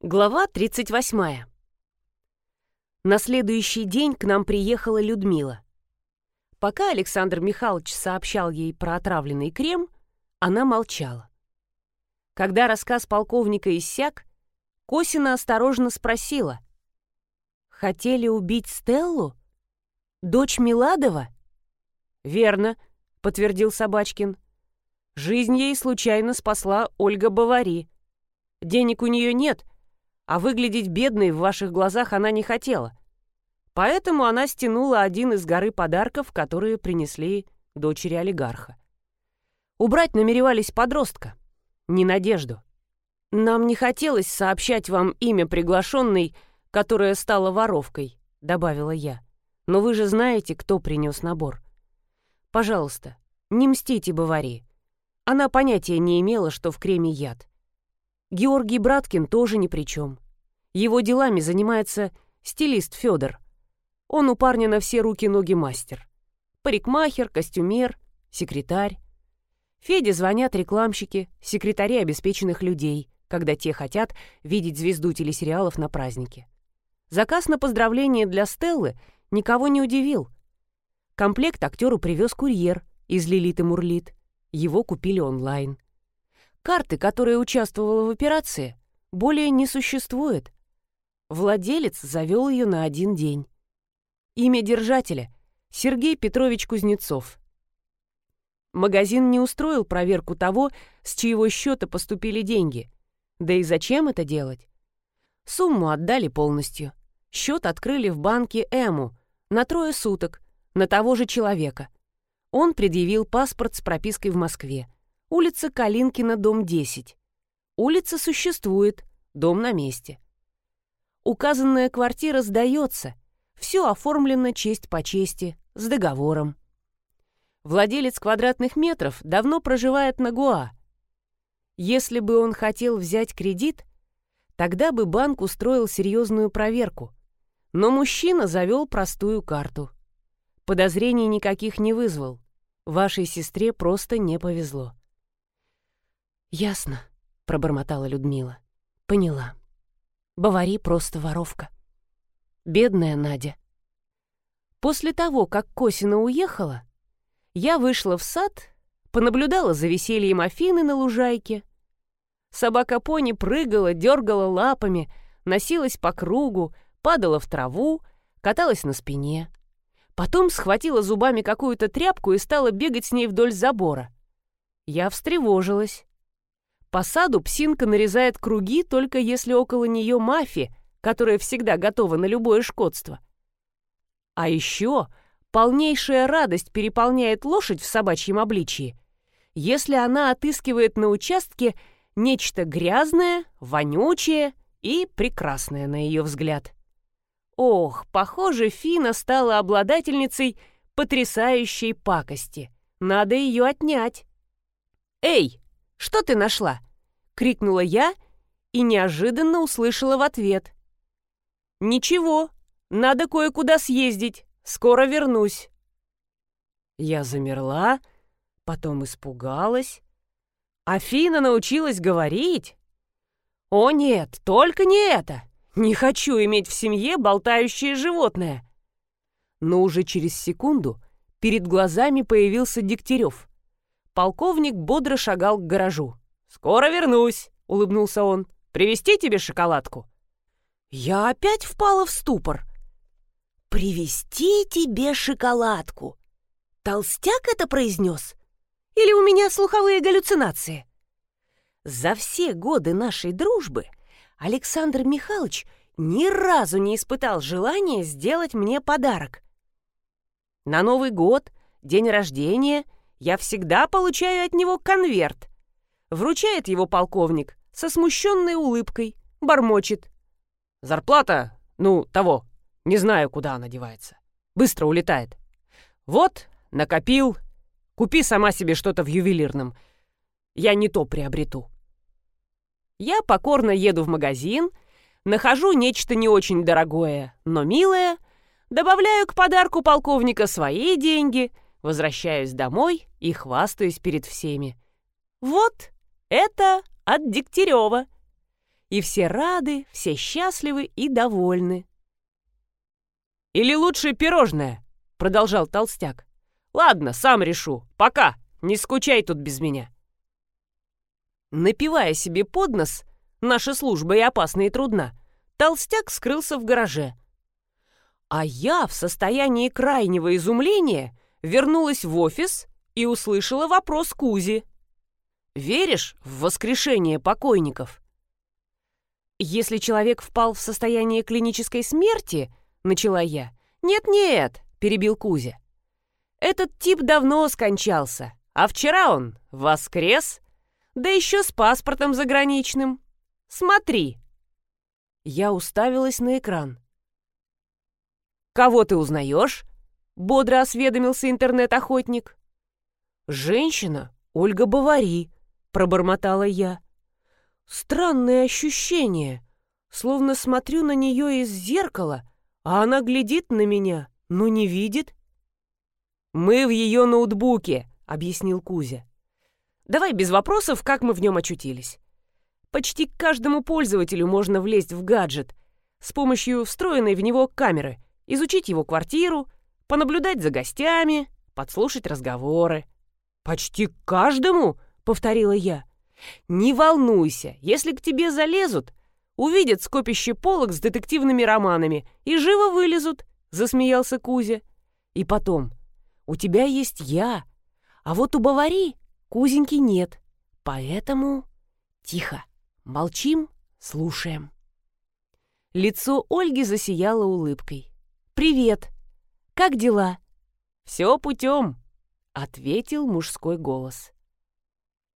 Глава 38. На следующий день к нам приехала Людмила. Пока Александр Михайлович сообщал ей про отравленный крем, она молчала. Когда рассказ полковника иссяк, Косина осторожно спросила. «Хотели убить Стеллу? Дочь Миладова?» «Верно», — подтвердил Собачкин. «Жизнь ей случайно спасла Ольга Бавари. Денег у нее нет, а выглядеть бедной в ваших глазах она не хотела. Поэтому она стянула один из горы подарков, которые принесли дочери олигарха. Убрать намеревались подростка, не Надежду. «Нам не хотелось сообщать вам имя приглашенной, которая стала воровкой», — добавила я. «Но вы же знаете, кто принес набор. Пожалуйста, не мстите Бавари. Она понятия не имела, что в креме яд. Георгий Браткин тоже ни при чем. Его делами занимается стилист Федор. Он у парня на все руки-ноги мастер. Парикмахер, костюмер, секретарь. Феде звонят рекламщики, секретари обеспеченных людей, когда те хотят видеть звезду телесериалов на празднике. Заказ на поздравление для Стеллы никого не удивил. Комплект актеру привез курьер из Лилит и Мурлит. Его купили онлайн. Карты, которая участвовала в операции, более не существует. Владелец завел ее на один день. Имя держателя — Сергей Петрович Кузнецов. Магазин не устроил проверку того, с чьего счета поступили деньги. Да и зачем это делать? Сумму отдали полностью. Счет открыли в банке Эму на трое суток, на того же человека. Он предъявил паспорт с пропиской в Москве. Улица Калинкина, дом 10. Улица существует, дом на месте. Указанная квартира сдается. Все оформлено честь по чести, с договором. Владелец квадратных метров давно проживает на Гуа. Если бы он хотел взять кредит, тогда бы банк устроил серьезную проверку. Но мужчина завел простую карту. Подозрений никаких не вызвал. Вашей сестре просто не повезло. «Ясно», — пробормотала Людмила. «Поняла. Бавари просто воровка. Бедная Надя». После того, как Косина уехала, я вышла в сад, понаблюдала за весельем Афины на лужайке. Собака-пони прыгала, дергала лапами, носилась по кругу, падала в траву, каталась на спине. Потом схватила зубами какую-то тряпку и стала бегать с ней вдоль забора. Я встревожилась. По саду псинка нарезает круги, только если около нее мафи, которая всегда готова на любое шкодство. А еще полнейшая радость переполняет лошадь в собачьем обличии, если она отыскивает на участке нечто грязное, вонючее и прекрасное на ее взгляд. Ох, похоже, Фина стала обладательницей потрясающей пакости. Надо ее отнять. «Эй, что ты нашла?» — крикнула я и неожиданно услышала в ответ. «Ничего, надо кое-куда съездить, скоро вернусь». Я замерла, потом испугалась. Афина научилась говорить? О нет, только не это! Не хочу иметь в семье болтающее животное. Но уже через секунду перед глазами появился Дегтярев. Полковник бодро шагал к гаражу. «Скоро вернусь», — улыбнулся он. «Привезти тебе шоколадку?» Я опять впала в ступор. «Привезти тебе шоколадку?» Толстяк это произнес? Или у меня слуховые галлюцинации? За все годы нашей дружбы Александр Михайлович ни разу не испытал желания сделать мне подарок. На Новый год, день рождения — я всегда получаю от него конверт. Вручает его полковник со смущенной улыбкой, бормочет. Зарплата, ну, того, не знаю, куда она девается. Быстро улетает. Вот, накопил. Купи сама себе что-то в ювелирном. Я не то приобрету. Я покорно еду в магазин, нахожу нечто не очень дорогое, но милое, добавляю к подарку полковника свои деньги — Возвращаюсь домой и хвастаюсь перед всеми. Вот, это от Дегтярева. И все рады, все счастливы и довольны. «Или лучше пирожное?» — продолжал толстяк. «Ладно, сам решу. Пока. Не скучай тут без меня». Напивая себе под нос, наша служба и опасна и трудна, толстяк скрылся в гараже. А я в состоянии крайнего изумления вернулась в офис и услышала вопрос Кузи. «Веришь в воскрешение покойников?» «Если человек впал в состояние клинической смерти», — начала я. «Нет-нет», — перебил Кузя. «Этот тип давно скончался, а вчера он воскрес, да еще с паспортом заграничным. Смотри». Я уставилась на экран. «Кого ты узнаешь?» — бодро осведомился интернет-охотник. «Женщина Ольга Бавари», — пробормотала я. «Странное ощущение, словно смотрю на нее из зеркала, а она глядит на меня, но не видит». «Мы в ее ноутбуке», — объяснил Кузя. «Давай без вопросов, как мы в нем очутились. Почти каждому пользователю можно влезть в гаджет с помощью встроенной в него камеры, изучить его квартиру, понаблюдать за гостями, подслушать разговоры. «Почти каждому?» — повторила я. «Не волнуйся, если к тебе залезут, увидят скопище полок с детективными романами и живо вылезут», — засмеялся Кузя. «И потом, у тебя есть я, а вот у Бавари Кузеньки нет, поэтому тихо, молчим, слушаем». Лицо Ольги засияло улыбкой. «Привет! Как дела?» «Все путем», — ответил мужской голос.